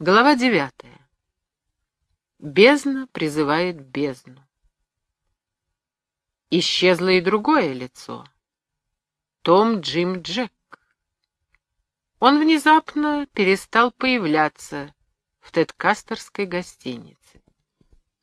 Глава девятая. Бездна призывает бездну. Исчезло и другое лицо. Том Джим Джек. Он внезапно перестал появляться в Тедкастерской гостинице.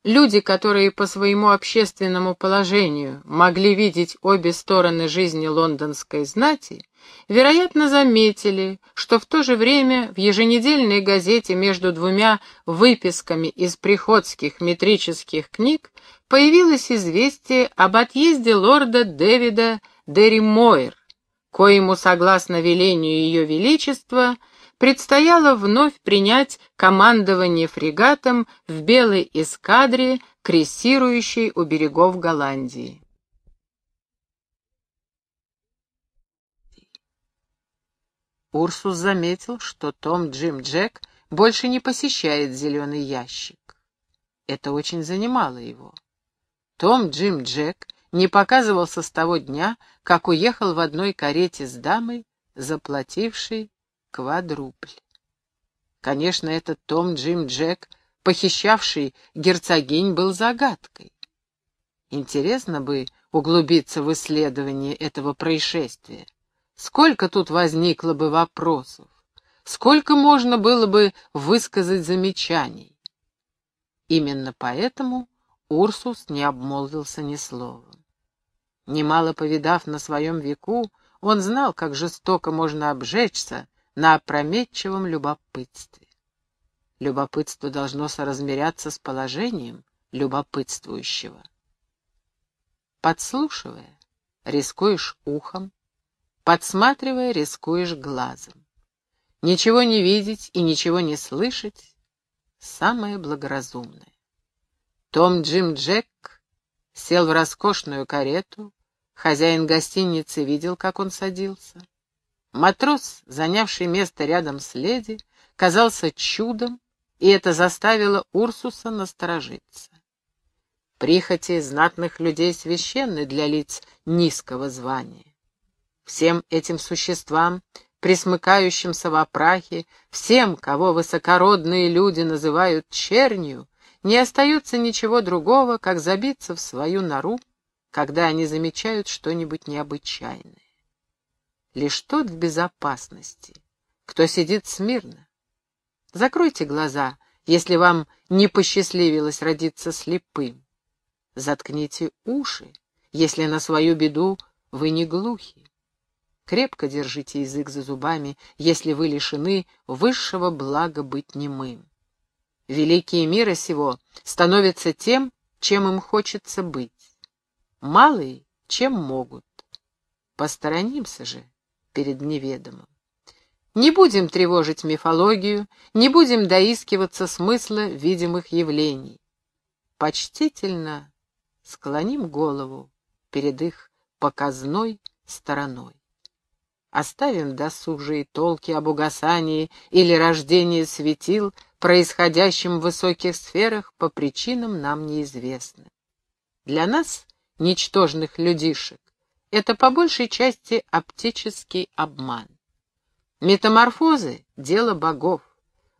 Люди, которые по своему общественному положению могли видеть обе стороны жизни лондонской знати, вероятно, заметили, что в то же время в еженедельной газете между двумя выписками из приходских метрических книг появилось известие об отъезде лорда Дэвида Дерри Мойер, коему, согласно велению Ее Величества, предстояло вновь принять командование фрегатом в белой эскадре, крейсирующей у берегов Голландии. Урсус заметил, что Том Джим Джек больше не посещает зеленый ящик. Это очень занимало его. Том Джим Джек не показывался с того дня, как уехал в одной карете с дамой, заплатившей квадрупль. Конечно, этот Том Джим Джек, похищавший герцогинь, был загадкой. Интересно бы углубиться в исследование этого происшествия. Сколько тут возникло бы вопросов, сколько можно было бы высказать замечаний. Именно поэтому Урсус не обмолвился ни словом. Немало повидав на своем веку, он знал, как жестоко можно обжечься, на опрометчивом любопытстве. Любопытство должно соразмеряться с положением любопытствующего. Подслушивая, рискуешь ухом, подсматривая, рискуешь глазом. Ничего не видеть и ничего не слышать — самое благоразумное. Том Джим Джек сел в роскошную карету, хозяин гостиницы видел, как он садился. Матрос, занявший место рядом с леди, казался чудом, и это заставило Урсуса насторожиться. Прихоти знатных людей священны для лиц низкого звания. Всем этим существам, присмыкающимся в опрахе, всем, кого высокородные люди называют чернью, не остается ничего другого, как забиться в свою нору, когда они замечают что-нибудь необычайное. Лишь тот в безопасности, кто сидит смирно. Закройте глаза, если вам не посчастливилось родиться слепым. Заткните уши, если на свою беду вы не глухи. Крепко держите язык за зубами, если вы лишены высшего блага быть немым. Великие мира сего становятся тем, чем им хочется быть. Малые, чем могут. Посторонимся же перед неведомым. Не будем тревожить мифологию, не будем доискиваться смысла видимых явлений. Почтительно склоним голову перед их показной стороной. Оставим досужие толки об угасании или рождении светил, происходящим в высоких сферах по причинам нам неизвестным. Для нас, ничтожных людишек, это по большей части оптический обман. Метаморфозы — дело богов.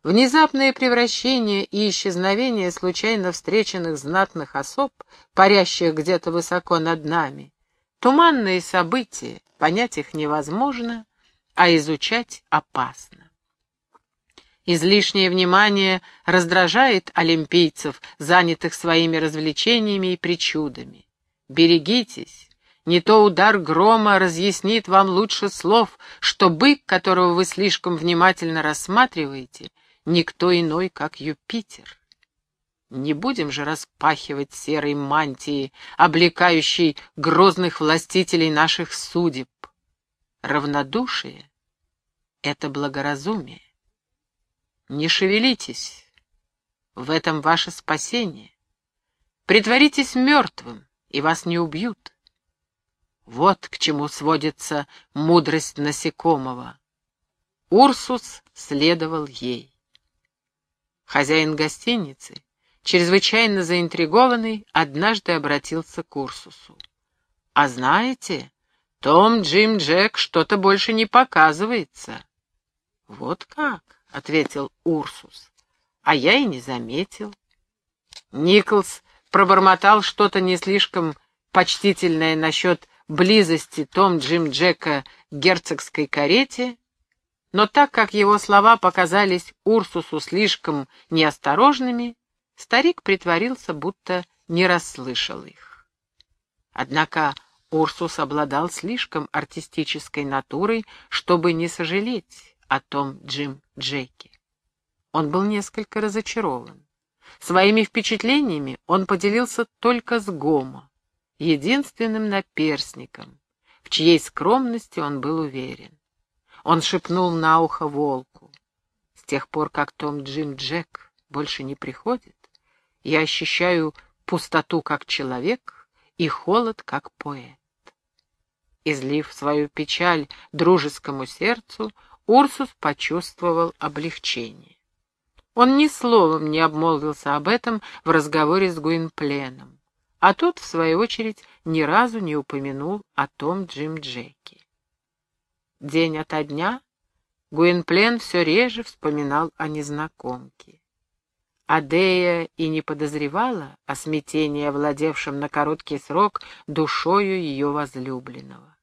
Внезапное превращение и исчезновение случайно встреченных знатных особ, парящих где-то высоко над нами, туманные события, понять их невозможно, а изучать опасно. Излишнее внимание раздражает олимпийцев, занятых своими развлечениями и причудами. Берегитесь, не то удар грома разъяснит вам лучше слов, что бык, которого вы слишком внимательно рассматриваете, никто иной, как Юпитер. Не будем же распахивать серой мантии, облекающей грозных властителей наших судеб. Равнодушие — это благоразумие. Не шевелитесь, в этом ваше спасение. Притворитесь мертвым, и вас не убьют. Вот к чему сводится мудрость насекомого. Урсус следовал ей. Хозяин гостиницы, чрезвычайно заинтригованный, однажды обратился к Урсусу. «А знаете, Том Джим Джек что-то больше не показывается». «Вот как?» — ответил Урсус. а я и не заметил. Николс пробормотал что-то не слишком почтительное насчет близости Том Джим Джека герцогской карете, но так как его слова показались Урсусу слишком неосторожными, старик притворился, будто не расслышал их. Однако Урсус обладал слишком артистической натурой, чтобы не сожалеть о том Джим Джеке. Он был несколько разочарован. Своими впечатлениями он поделился только с Гомо, единственным наперсником, в чьей скромности он был уверен. Он шепнул на ухо волку. С тех пор, как Том Джим Джек больше не приходит, я ощущаю пустоту как человек и холод как поэт. Излив свою печаль дружескому сердцу, Урсус почувствовал облегчение. Он ни словом не обмолвился об этом в разговоре с Гуинпленом, а тот, в свою очередь, ни разу не упомянул о том Джим Джеки. День ото дня Гуинплен все реже вспоминал о незнакомке. Адея и не подозревала о смятении, овладевшем на короткий срок душою ее возлюбленного.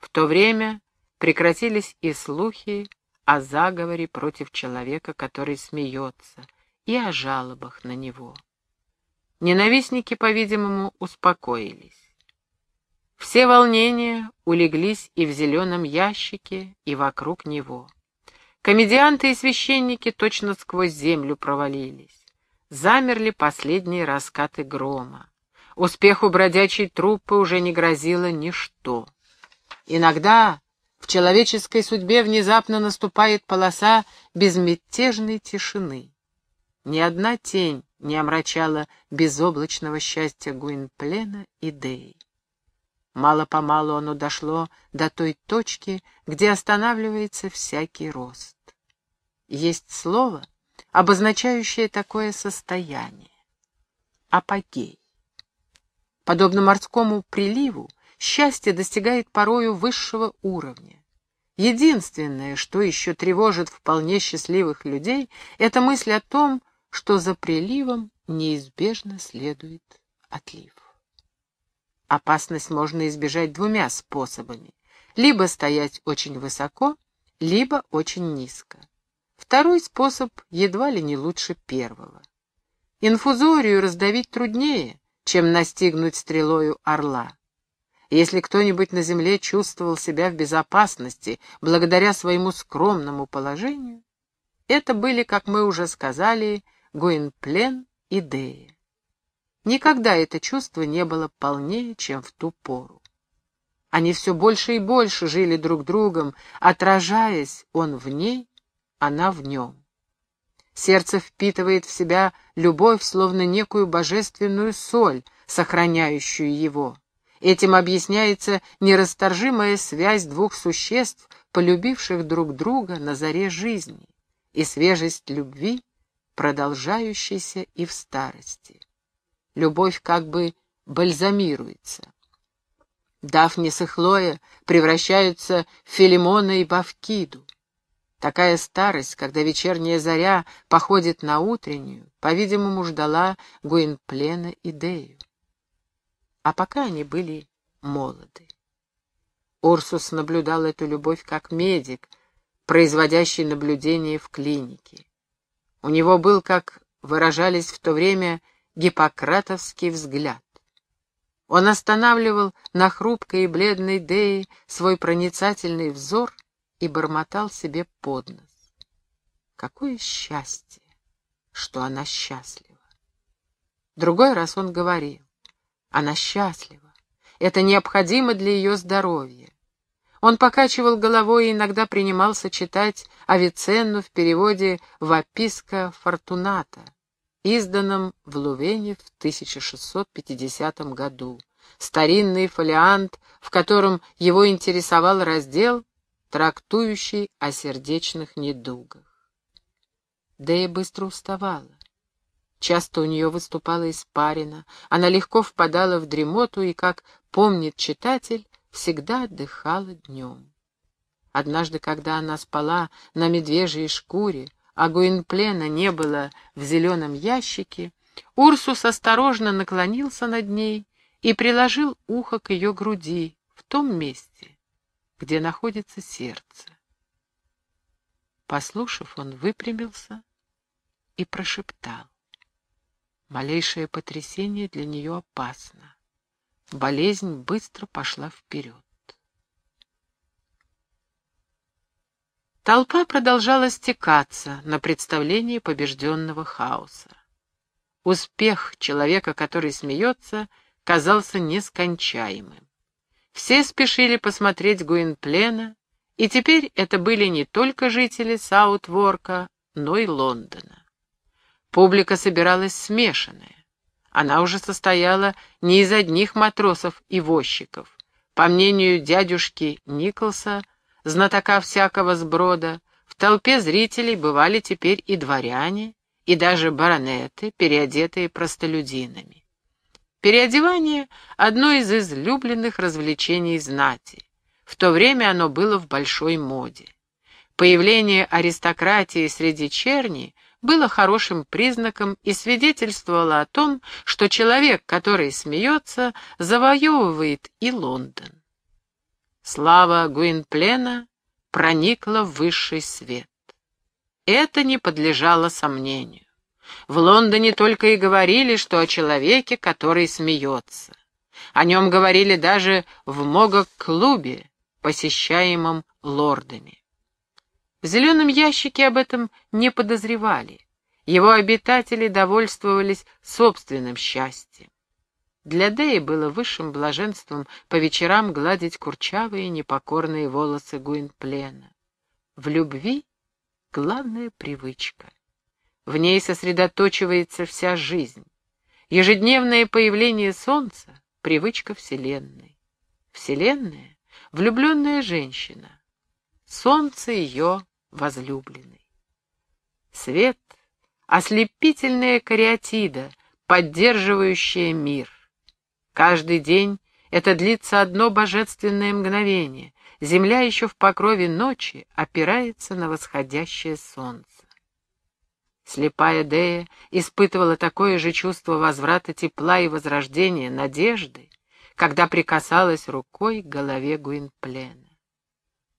В то время прекратились и слухи о заговоре против человека, который смеется, и о жалобах на него. Ненавистники, по-видимому, успокоились. Все волнения улеглись и в зеленом ящике, и вокруг него. Комедианты и священники точно сквозь землю провалились. Замерли последние раскаты грома. Успеху бродячей труппы уже не грозило ничто. Иногда в человеческой судьбе внезапно наступает полоса безмятежной тишины. Ни одна тень не омрачала безоблачного счастья Гуинплена и Деи. Мало-помалу оно дошло до той точки, где останавливается всякий рост. Есть слово, обозначающее такое состояние — апогей. Подобно морскому приливу, счастье достигает порою высшего уровня. Единственное, что еще тревожит вполне счастливых людей, это мысль о том, что за приливом неизбежно следует отлив. Опасность можно избежать двумя способами. Либо стоять очень высоко, либо очень низко. Второй способ едва ли не лучше первого. Инфузорию раздавить труднее, чем настигнуть стрелою орла. Если кто-нибудь на земле чувствовал себя в безопасности благодаря своему скромному положению, это были, как мы уже сказали, Гуинплен и Дея. Никогда это чувство не было полнее, чем в ту пору. Они все больше и больше жили друг другом, отражаясь он в ней, она в нем. Сердце впитывает в себя любовь, словно некую божественную соль, сохраняющую его. Этим объясняется нерасторжимая связь двух существ, полюбивших друг друга на заре жизни, и свежесть любви, продолжающейся и в старости любовь как бы бальзамируется. Дафнис и Хлоя превращаются в Филимона и Бавкиду. Такая старость, когда вечерняя заря походит на утреннюю, по-видимому, ждала Гуинплена и. А пока они были молоды. Урсус наблюдал эту любовь как медик, производящий наблюдение в клинике. У него был, как выражались в то время, гиппократовский взгляд. Он останавливал на хрупкой и бледной Дее свой проницательный взор и бормотал себе под нос. Какое счастье, что она счастлива. Другой раз он говорил, она счастлива, это необходимо для ее здоровья. Он покачивал головой и иногда принимался читать Авиценну в переводе «Ваписка Фортуната», изданном в Лувене в 1650 году. Старинный фолиант, в котором его интересовал раздел, трактующий о сердечных недугах. Дэя быстро уставала. Часто у нее выступала испарина, она легко впадала в дремоту и, как помнит читатель, всегда отдыхала днем. Однажды, когда она спала на медвежьей шкуре, а Гуинплена не было в зеленом ящике, Урсус осторожно наклонился над ней и приложил ухо к ее груди в том месте, где находится сердце. Послушав, он выпрямился и прошептал. Малейшее потрясение для нее опасно. Болезнь быстро пошла вперед. Толпа продолжала стекаться на представлении побежденного хаоса. Успех человека, который смеется, казался нескончаемым. Все спешили посмотреть Гуинплена, и теперь это были не только жители Саутворка, но и Лондона. Публика собиралась смешанная. Она уже состояла не из одних матросов и возчиков. По мнению дядюшки Николса, знатока всякого сброда, в толпе зрителей бывали теперь и дворяне, и даже баронеты, переодетые простолюдинами. Переодевание — одно из излюбленных развлечений знати. В то время оно было в большой моде. Появление аристократии среди черни было хорошим признаком и свидетельствовало о том, что человек, который смеется, завоевывает и Лондон. Слава Гуинплена проникла в высший свет. Это не подлежало сомнению. В Лондоне только и говорили, что о человеке, который смеется. О нем говорили даже в Могок-клубе, посещаемом лордами. В зеленом ящике об этом не подозревали. Его обитатели довольствовались собственным счастьем. Для Дэи было высшим блаженством по вечерам гладить курчавые непокорные волосы Гуинплена. В любви главная привычка. В ней сосредоточивается вся жизнь. Ежедневное появление солнца — привычка Вселенной. Вселенная — влюбленная женщина. Солнце ее возлюбленный. Свет — ослепительная кариатида, поддерживающая мир. Каждый день это длится одно божественное мгновение. Земля еще в покрове ночи опирается на восходящее солнце. Слепая Дея испытывала такое же чувство возврата тепла и возрождения, надежды, когда прикасалась рукой к голове Гуинплена.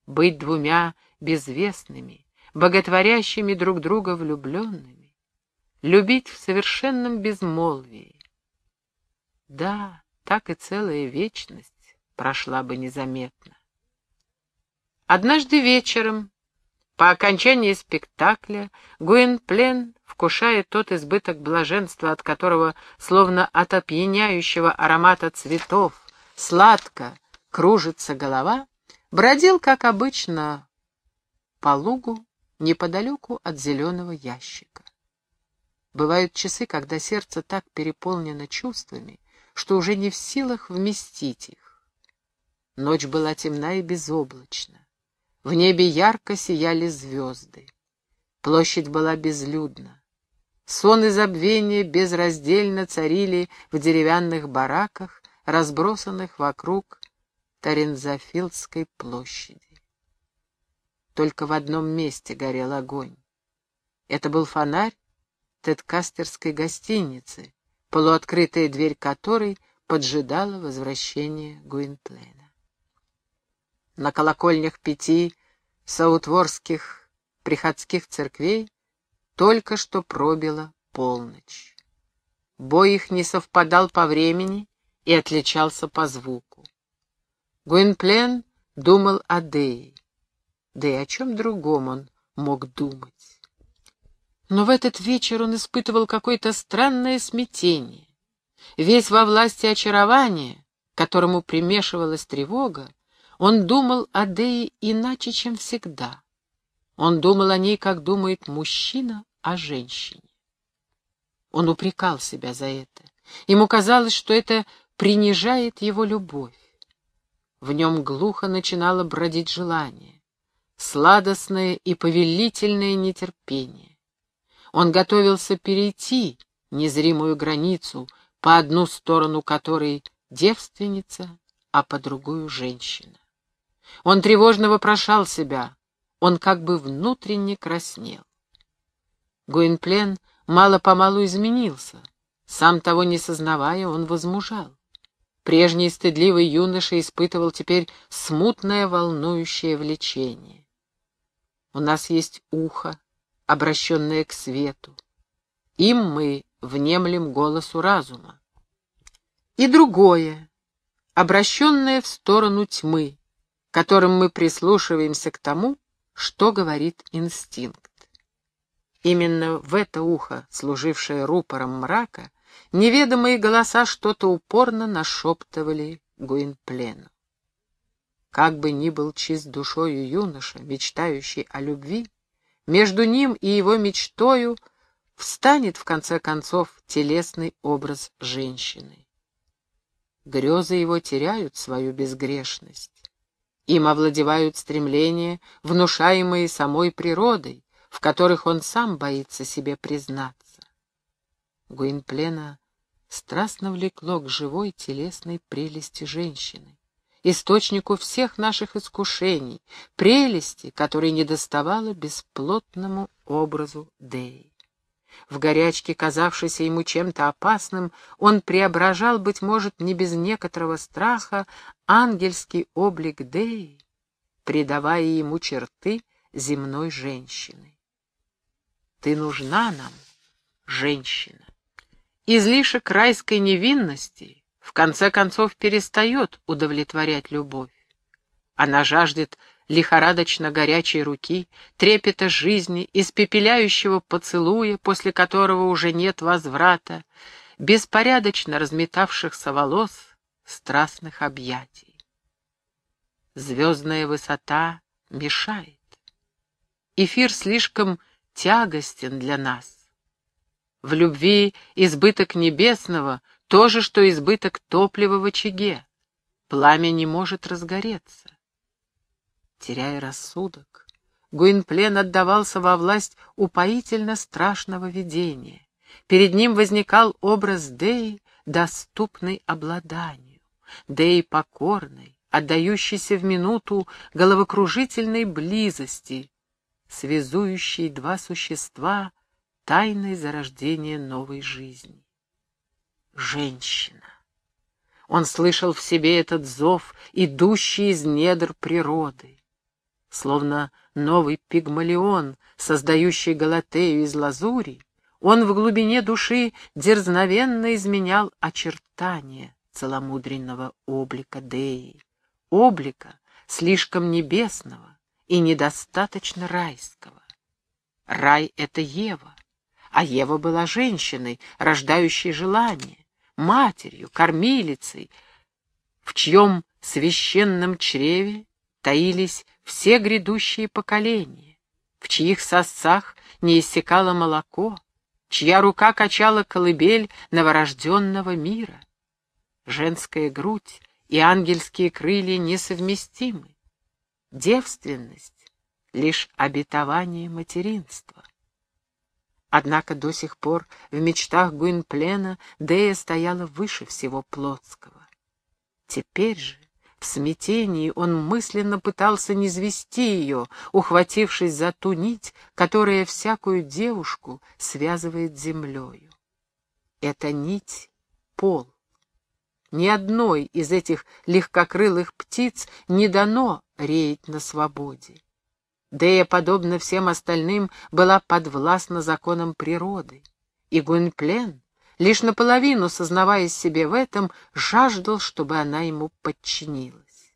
Быть двумя безвестными, боготворящими друг друга влюбленными, любить в совершенном безмолвии. Да, так и целая вечность прошла бы незаметно. Однажды вечером, по окончании спектакля, Гуинплен, вкушая тот избыток блаженства, от которого, словно от опьяняющего аромата цветов, сладко кружится голова, бродил, как обычно, по лугу неподалеку от зеленого ящика. Бывают часы, когда сердце так переполнено чувствами, что уже не в силах вместить их. Ночь была темна и безоблачна. В небе ярко сияли звезды. Площадь была безлюдна. Сон и забвение безраздельно царили в деревянных бараках, разбросанных вокруг Тарензофилдской площади. Только в одном месте горел огонь. Это был фонарь Тедкастерской гостиницы, полуоткрытая дверь которой поджидала возвращение Гуинплена на колокольнях пяти саутворских приходских церквей только что пробила полночь. Бой их не совпадал по времени и отличался по звуку. Гуинплен думал о Дее, да и о чем другом он мог думать. Но в этот вечер он испытывал какое-то странное смятение. Весь во власти очарования, которому примешивалась тревога, он думал о Дее иначе, чем всегда. Он думал о ней, как думает мужчина о женщине. Он упрекал себя за это. Ему казалось, что это принижает его любовь. В нем глухо начинало бродить желание, сладостное и повелительное нетерпение. Он готовился перейти незримую границу, по одну сторону которой девственница, а по другую женщина. Он тревожно вопрошал себя, он как бы внутренне краснел. Гуинплен мало-помалу изменился. Сам того не сознавая, он возмужал. Прежний стыдливый юноша испытывал теперь смутное волнующее влечение. У нас есть ухо, обращенное к свету. Им мы внемлем голосу разума. И другое, обращенное в сторону тьмы, которым мы прислушиваемся к тому, что говорит инстинкт. Именно в это ухо, служившее рупором мрака, неведомые голоса что-то упорно нашептывали Гуинплену. Как бы ни был чист душою юноша, мечтающий о любви, между ним и его мечтою встанет, в конце концов, телесный образ женщины. Грезы его теряют свою безгрешность. Им овладевают стремления, внушаемые самой природой, в которых он сам боится себе признаться. Гуинплена страстно влекло к живой телесной прелести женщины, источнику всех наших искушений, прелести, которой недоставало бесплотному образу Деи. В горячке, казавшейся ему чем-то опасным, он преображал, быть может, не без некоторого страха, ангельский облик Деи, придавая ему черты земной женщины. «Ты нужна нам, женщина». Излишек райской невинности в конце концов перестает удовлетворять любовь. Она жаждет лихорадочно горячей руки, трепета жизни, испепеляющего поцелуя, после которого уже нет возврата, беспорядочно разметавшихся волос, страстных объятий. Звездная высота мешает. Эфир слишком тягостен для нас. В любви избыток небесного — то же, что избыток топлива в очаге. Пламя не может разгореться. Теряя рассудок, Гуинплен отдавался во власть упоительно страшного видения. Перед ним возникал образ Деи, доступный обладанию, Деи покорной, отдающейся в минуту головокружительной близости, связующей два существа тайной зарождения новой жизни. Женщина. Он слышал в себе этот зов, идущий из недр природы. Словно новый пигмалион, создающий Галатею из лазури, он в глубине души дерзновенно изменял очертания целомудренного облика Деи, облика слишком небесного и недостаточно райского. Рай — это Ева, а Ева была женщиной, рождающей желание, матерью, кормилицей, в чьем священном чреве таились все грядущие поколения, в чьих сосцах не иссякало молоко, чья рука качала колыбель новорожденного мира. Женская грудь и ангельские крылья несовместимы. Девственность — лишь обетование материнства. Однако до сих пор в мечтах Гуинплена Дея стояла выше всего плотского. Теперь же, в смятении, он мысленно пытался низвести ее, ухватившись за ту нить, которая всякую девушку связывает с землею. Эта нить — пол. Ни одной из этих легкокрылых птиц не дано реять на свободе. Дея, подобно всем остальным, была подвластна законам природы, и Гуинплен, лишь наполовину сознаваясь себе в этом, жаждал, чтобы она ему подчинилась.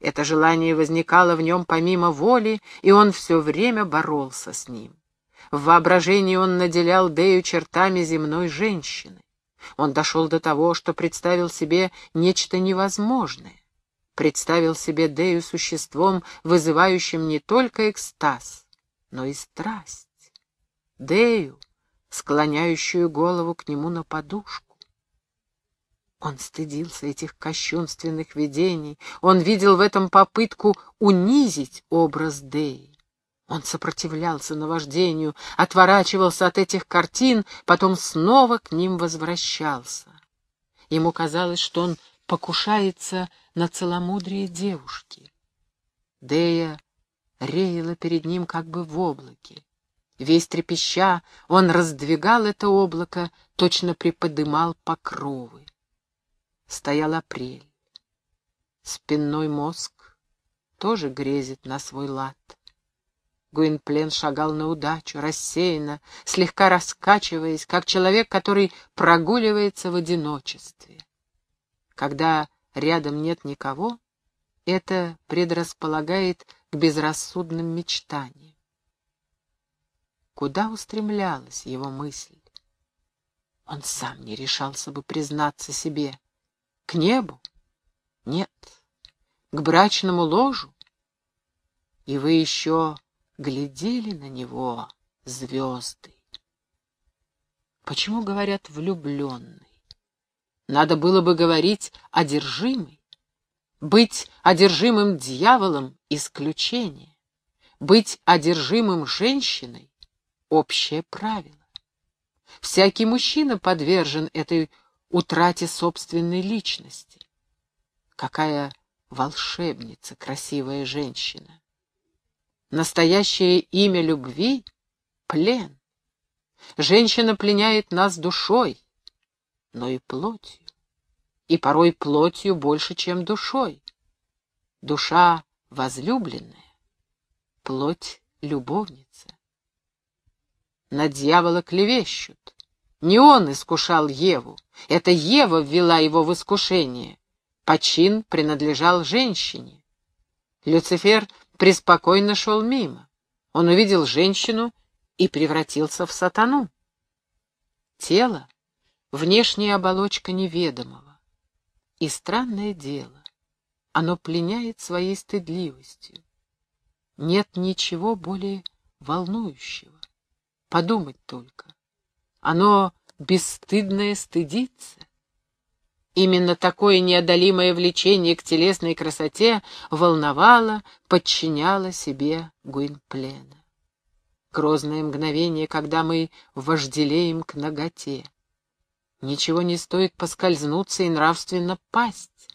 Это желание возникало в нем помимо воли, и он все время боролся с ним. В воображении он наделял Дею чертами земной женщины. Он дошел до того, что представил себе нечто невозможное представил себе Дею существом, вызывающим не только экстаз, но и страсть. Дею, склоняющую голову к нему на подушку. Он стыдился этих кощунственных видений, он видел в этом попытку унизить образ Деи. Он сопротивлялся наваждению, отворачивался от этих картин, потом снова к ним возвращался. Ему казалось, что он покушается на целомудрие девушки. Дея реяла перед ним как бы в облаке. Весь трепеща, он раздвигал это облако, точно приподымал покровы. Стоял апрель. Спинной мозг тоже грезит на свой лад. Гуинплен шагал на удачу, рассеянно, слегка раскачиваясь, как человек, который прогуливается в одиночестве. Когда рядом нет никого, это предрасполагает к безрассудным мечтаниям. Куда устремлялась его мысль? Он сам не решался бы признаться себе. К небу? Нет. К брачному ложу? И вы еще глядели на него, звезды. Почему говорят влюбленный? Надо было бы говорить одержимый. Быть одержимым дьяволом — исключение. Быть одержимым женщиной — общее правило. Всякий мужчина подвержен этой утрате собственной личности. Какая волшебница, красивая женщина. Настоящее имя любви — плен. Женщина пленяет нас душой, но и плотью. И порой плотью больше, чем душой. Душа возлюбленная, плоть любовница. На дьявола клевещут. Не он искушал Еву, это Ева ввела его в искушение. Почин принадлежал женщине. Люцифер преспокойно шел мимо. Он увидел женщину и превратился в сатану. Тело — внешняя оболочка неведомого. И странное дело, оно пленяет своей стыдливостью. Нет ничего более волнующего. Подумать только. Оно бесстыдное стыдится. Именно такое неодолимое влечение к телесной красоте волновало, подчиняло себе Гуинплена. Грозное мгновение, когда мы вожделеем к ноготе. Ничего не стоит поскользнуться и нравственно пасть.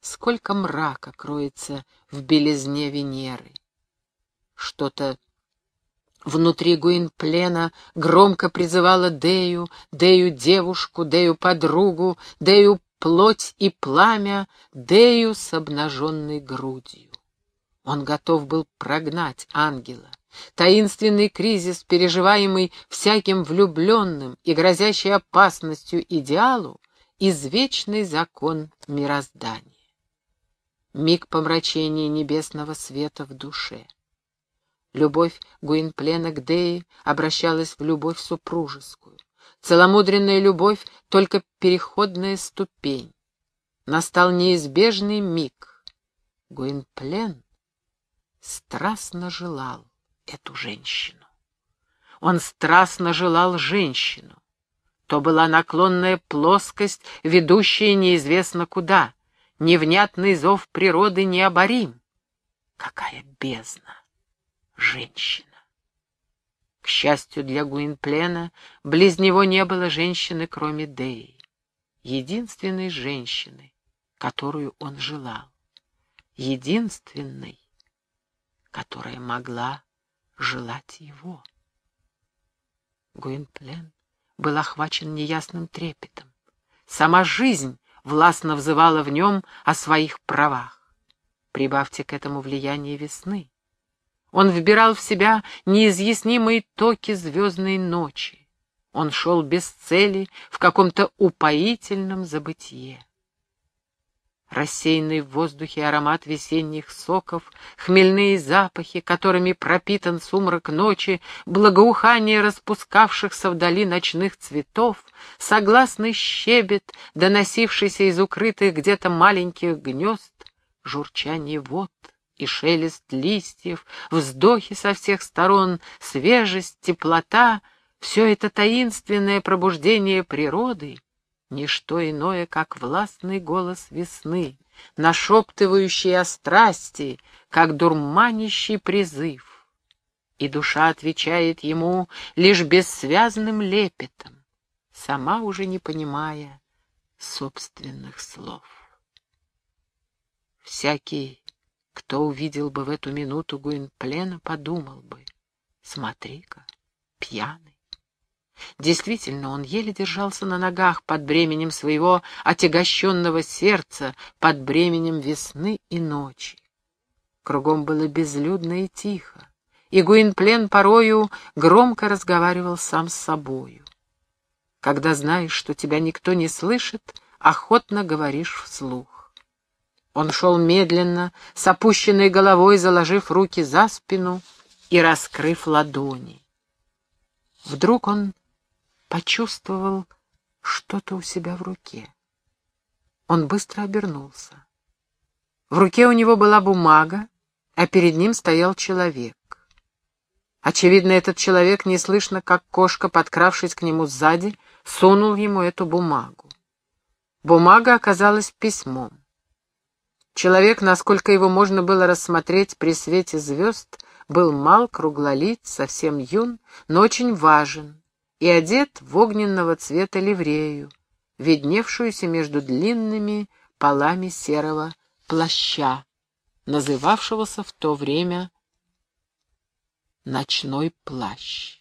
Сколько мрака кроется в белизне Венеры. Что-то Внутри Гуинплена громко призывала Дею, Дею девушку, Дею подругу, Дею плоть и пламя, Дею с обнаженной грудью. Он готов был прогнать ангела. Таинственный кризис, переживаемый всяким влюбленным и грозящий опасностью идеалу, извечный закон мироздания. Миг помрачения небесного света в душе — Любовь Гуинплена к Дее обращалась в любовь супружескую. Целомудренная любовь — только переходная ступень. Настал неизбежный миг. Гуинплен страстно желал эту женщину. Он страстно желал женщину. То была наклонная плоскость, ведущая неизвестно куда. Невнятный зов природы необорим. Какая бездна! женщина. К счастью для Гуинплена, близ него не было женщины, кроме Деи. Единственной женщины, которую он желал. Единственной, которая могла желать его. Гуинплен был охвачен неясным трепетом. Сама жизнь властно взывала в нем о своих правах. Прибавьте к этому влияние весны. Он вбирал в себя неизъяснимые токи звездной ночи. Он шел без цели в каком-то упоительном забытье. Рассеянный в воздухе аромат весенних соков, хмельные запахи, которыми пропитан сумрак ночи, благоухание распускавшихся вдали ночных цветов, согласный щебет, доносившийся из укрытых где-то маленьких гнезд, журчание вод — и шелест листьев, вздохи со всех сторон, свежесть, теплота — все это таинственное пробуждение природы — ничто иное, как властный голос весны, нашептывающий о страсти, как дурманящий призыв. И душа отвечает ему лишь бессвязным лепетом, сама уже не понимая собственных слов. Всякий кто увидел бы в эту минуту Гуинплена, подумал бы, Смотри-ка, пьяный. Действительно, он еле держался на ногах под бременем своего отягощенного сердца, под бременем весны и ночи. Кругом было безлюдно и тихо, и Гуинплен порою громко разговаривал сам с собою. Когда знаешь, что тебя никто не слышит, охотно говоришь вслух. Он шел медленно, с опущенной головой, заложив руки за спину и раскрыв ладони. Вдруг он почувствовал что-то у себя в руке. Он быстро обернулся. В руке у него была бумага, а перед ним стоял человек. Очевидно, этот человек, неслышно, как кошка, подкравшись к нему сзади, сунул ему эту бумагу. Бумага оказалась письмом. Человек, насколько его можно было рассмотреть при свете звезд, был мал, круглолиц, совсем юн, но очень важен, и одет в огненного цвета ливрею, видневшуюся между длинными полами серого плаща, называвшегося в то время «ночной плащ».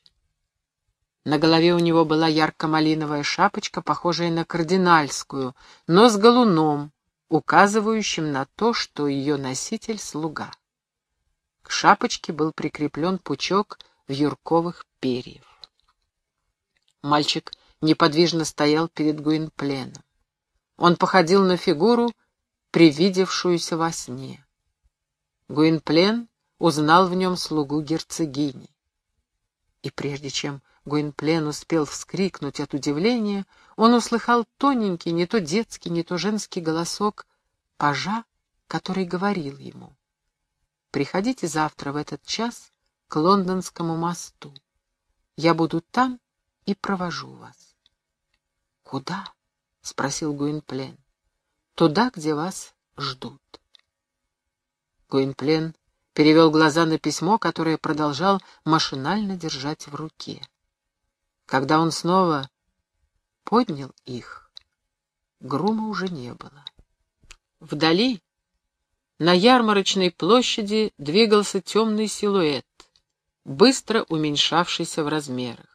На голове у него была ярко-малиновая шапочка, похожая на кардинальскую, но с галуном, указывающим на то, что ее носитель — слуга. К шапочке был прикреплен пучок вьюрковых перьев. Мальчик неподвижно стоял перед Гуинпленом. Он походил на фигуру, привидевшуюся во сне. Гуинплен узнал в нем слугу герцогини. И прежде чем Гуинплен успел вскрикнуть от удивления, он услыхал тоненький, не то детский, не то женский голосок пажа, который говорил ему. «Приходите завтра в этот час к лондонскому мосту. Я буду там и провожу вас. «Куда?» — спросил Гуинплен. «Туда, где вас ждут». Гуинплен перевел глаза на письмо, которое продолжал машинально держать в руке. Когда он снова поднял их, грума уже не было. Вдали, на ярмарочной площади, двигался темный силуэт, быстро уменьшавшийся в размерах.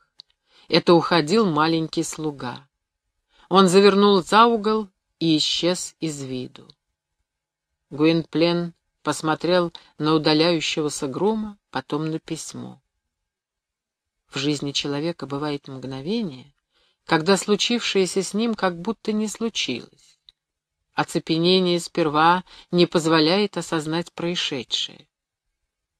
Это уходил маленький слуга. Он завернул за угол и исчез из виду. Гуинплен посмотрел на удаляющегося грума, потом на письмо. В жизни человека бывает мгновение, когда случившееся с ним как будто не случилось. Оцепенение сперва не позволяет осознать происшедшее.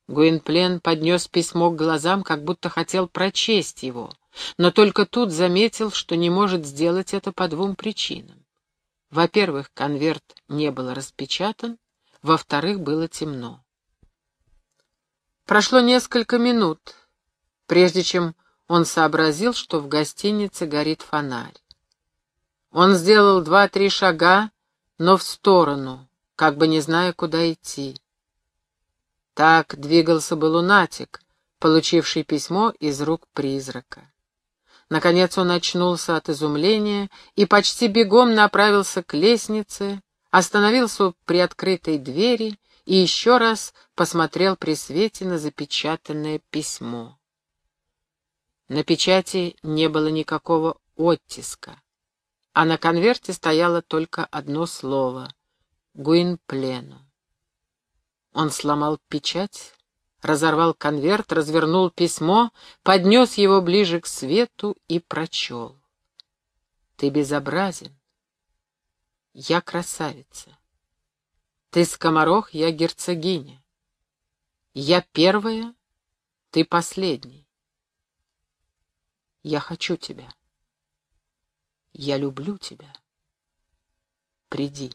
Гуинплен поднес письмо к глазам, как будто хотел прочесть его — но только тут заметил, что не может сделать это по двум причинам. Во-первых, конверт не был распечатан, во-вторых, было темно. Прошло несколько минут, прежде чем он сообразил, что в гостинице горит фонарь. Он сделал два-три шага, но в сторону, как бы не зная, куда идти. Так двигался бы лунатик, получивший письмо из рук призрака. Наконец он очнулся от изумления и почти бегом направился к лестнице, остановился при открытой двери и еще раз посмотрел при свете на запечатанное письмо. На печати не было никакого оттиска, а на конверте стояло только одно слово — «Гуинплену». Он сломал печать, разорвал конверт, развернул письмо, поднес его ближе к свету и прочел. «Ты безобразен. Я красавица. Ты скоморох, я герцогиня. Я первая, ты последний. Я хочу тебя. Я люблю тебя. Приди.